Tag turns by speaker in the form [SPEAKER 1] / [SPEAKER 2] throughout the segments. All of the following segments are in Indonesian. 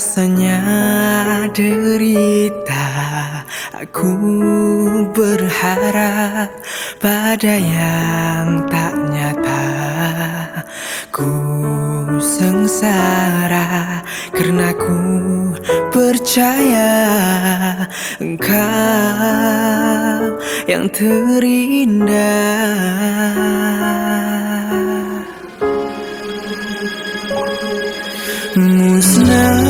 [SPEAKER 1] Rasanya derita. Aku berharap pada yang tak nyata. Ku sengsara karena ku percaya Engkau yang terindah. Musnah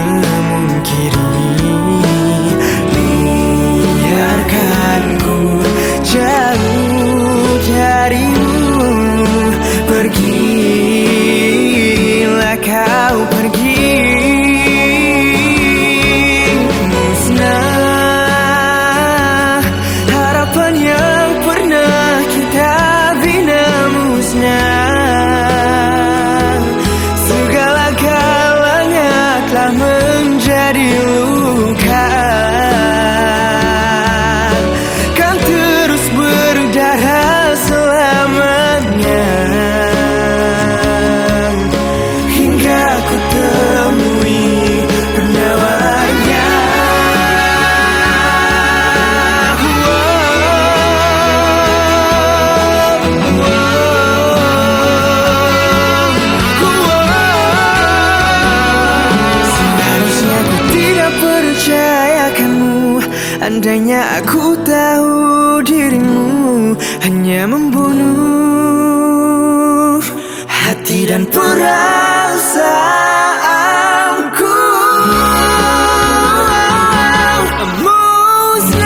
[SPEAKER 1] menjadi luka Andainya aku tahu dirimu hanya membunuh Hati dan perasaanku. Musnah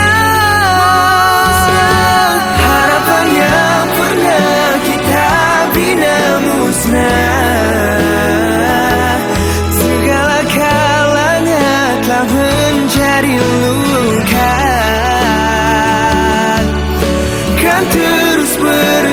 [SPEAKER 1] harapannya pernah kita bina musnah. Segala kalanya telah menjadi lu. and to the split